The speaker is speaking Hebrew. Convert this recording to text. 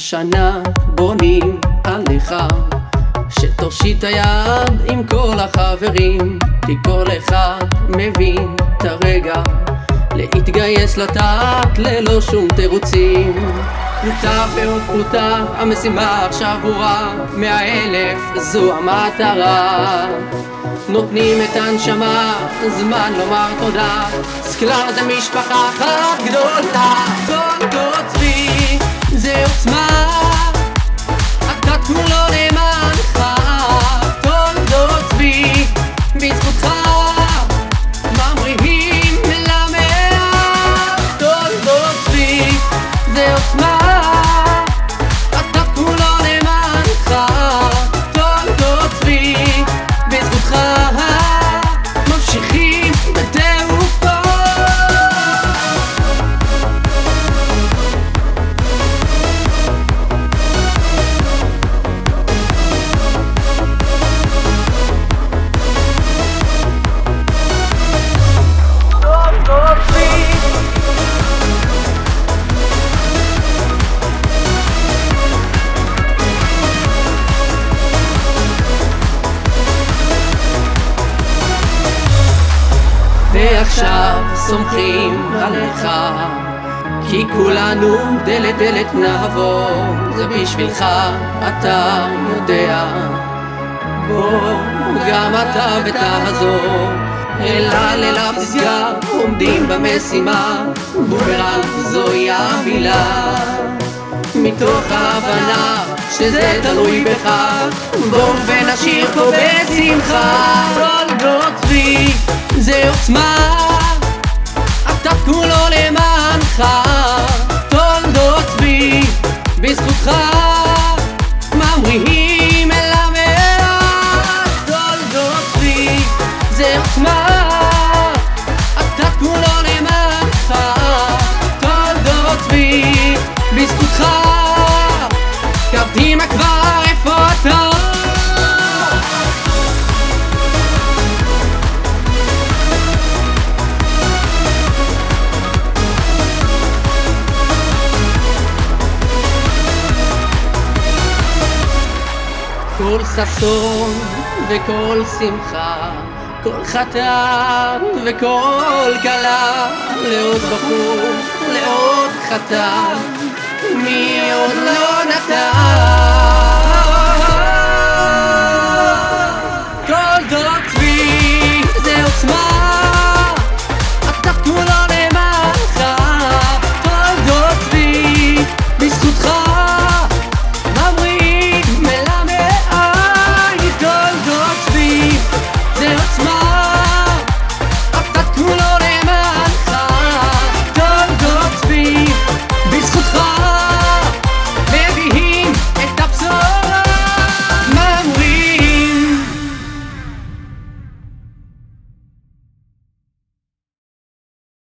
השנה בונים עליך שתושיט היד עם כל החברים כי כל אחד מבין את הרגע להתגייס לטעת ללא שום תירוצים. פרוטה ועוד פרוטה המשימה עכשיו ברורה מאה אלף זו המטרה. נותנים את הנשמה, זמן לומר תודה סקלר זה משפחה אחת גדולה. כל קוצבי זה עוצמה ועכשיו סומכים עליך. כי כולנו דלת דלת נעבור זה בשבילך אתה יודע. בוא גם אתה ותעזור. אל על אל הפסגה עומדים במשימה בומרנג זוהי המילה. מתוך ההבנה שזה תלוי בך בוא ונשאיר פה בשמחה צבי זה עוצמה. אתה כולו למענך. תולדות צבי בזכותך. ממריאים כל ששון וכל שמחה, כל חתן וכל כלה, לעוד בחור, לעוד חתן, מי עוד לא נתן? כל דוקטור